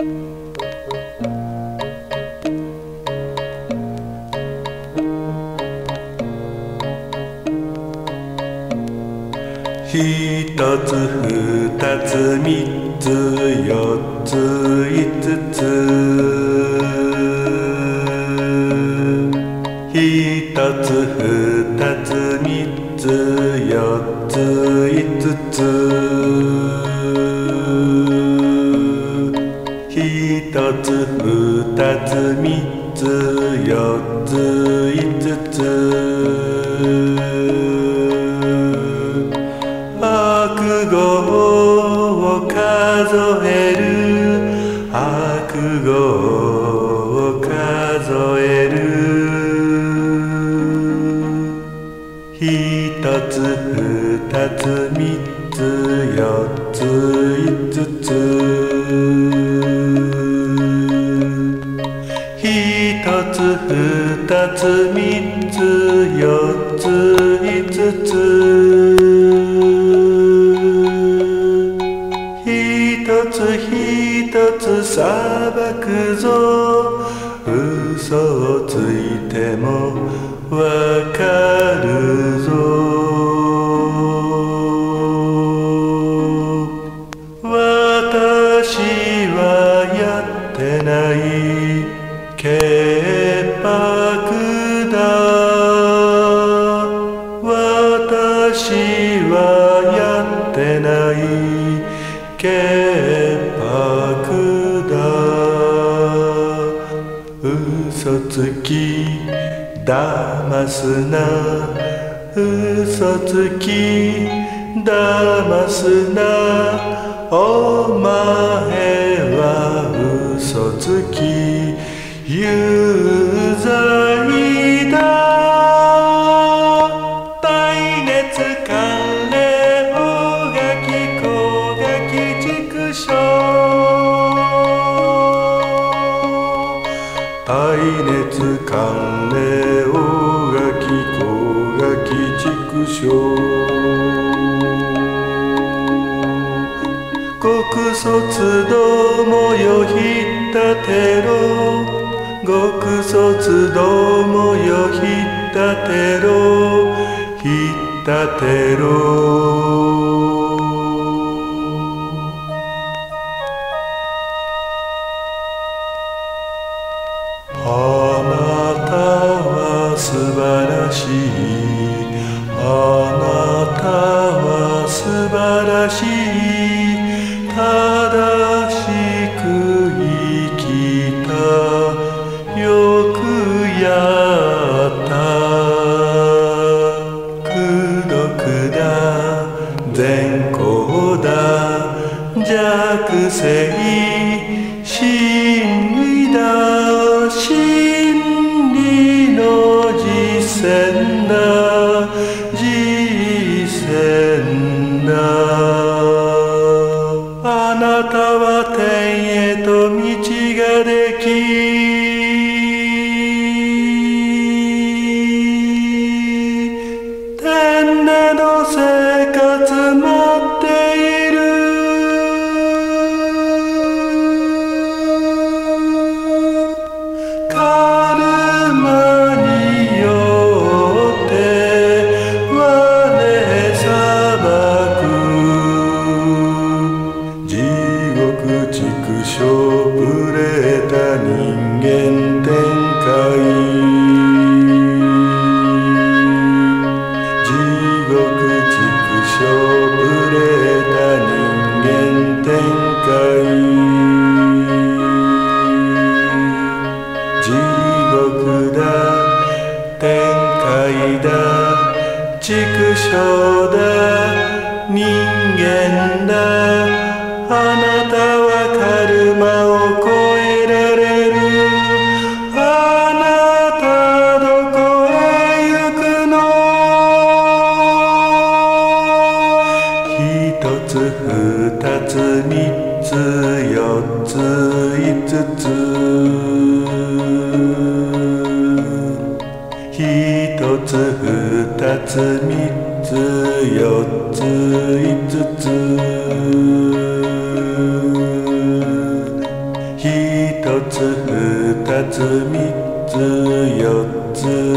一つ二つ三つ四つ五つ。一つ二つ三つ四つ五つ。三つ四つ五つ悪語を数える悪語を数える一つ二つ三つ四つ五つくぞ。嘘をついてもわかるぞ。私はやってない潔白だ。私はやってない潔つき騙すな。嘘つき騙すな。お前は嘘つき。有罪耐熱寒冷大垣小垣畜生極卒どもよひったてろ。極卒どもよひったてろ。ひったてろ。らしい。あなたは素晴らしい。正しく生きた。よくやった。苦毒だ。善行だ。弱性天へと道ができ間だあなたはカルマを超えられる。あなたどこへ行くの？一つ二つ三つ四つ五つ。一つ二つ三つ。四つ五つ一つ二つ三つ四つ。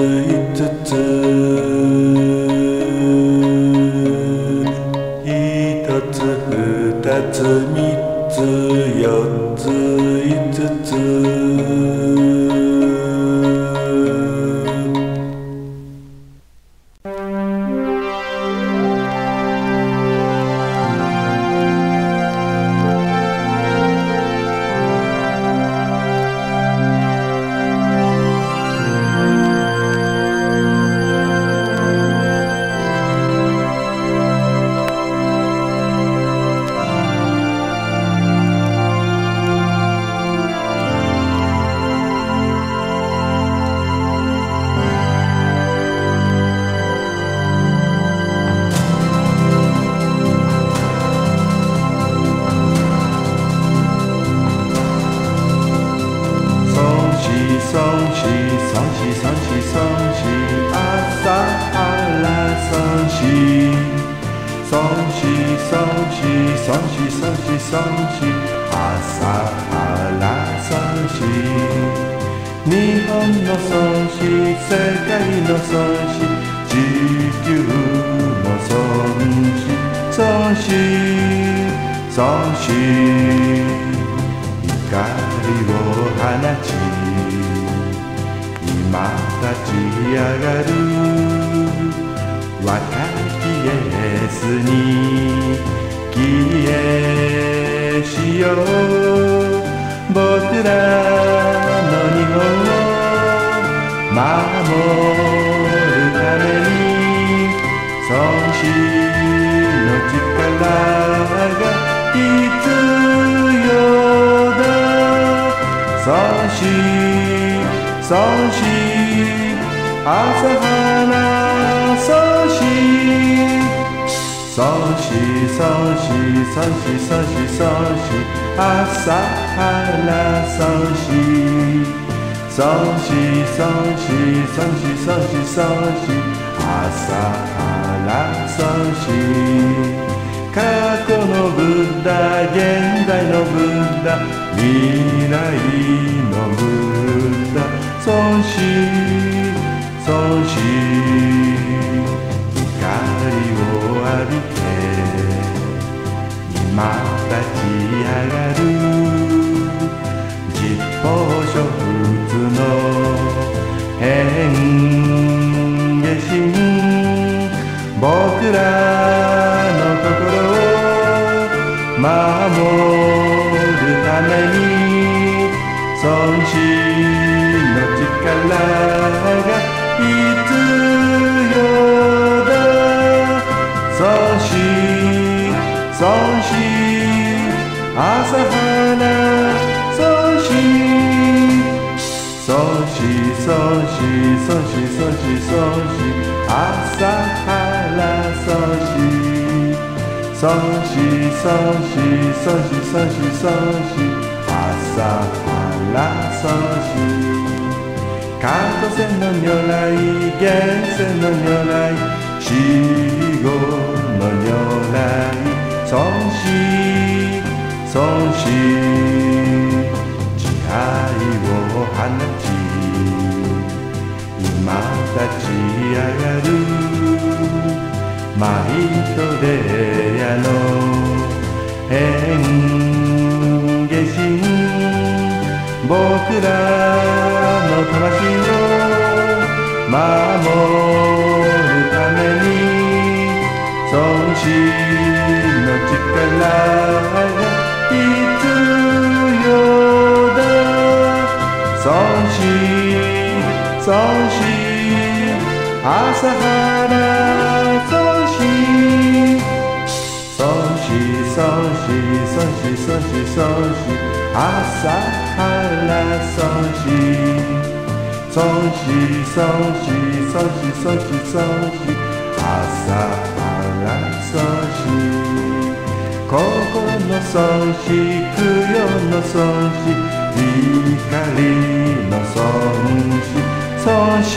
双喜双喜双喜双喜朝原双喜双喜双喜双喜双喜双喜朝原双喜日本の損失世界の損失地球の損失損失損失光を放ち今立ち上がる。若きイエスに帰依しよう。僕らの日本を守るために孫子の力が必要だ。孫子孫子朝花孫子孫子孫子孫子孫子孫子朝原孫子孫子孫子孫子孫子孫子朝原孫子過去のブッダ現在のブッダ未来のブッダ孫子孫朝花孫子孫子孫子孫子孫子孫子朝原孫子孫子孫子孫子孫子孫子朝原孫子カート線の如来源泉の如来死後の如来孫子孫子慈愛を放ち今立ち上がるマイトレアの変化心僕らの魂を守るために孫子の力孫子孫子朝原孫子孫子孫子孫子孫子孫子朝原孫子孫子孫子孫子孫子孫子朝原孫子心の孫子供養の孫子光の孫子孫子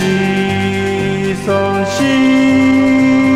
孫子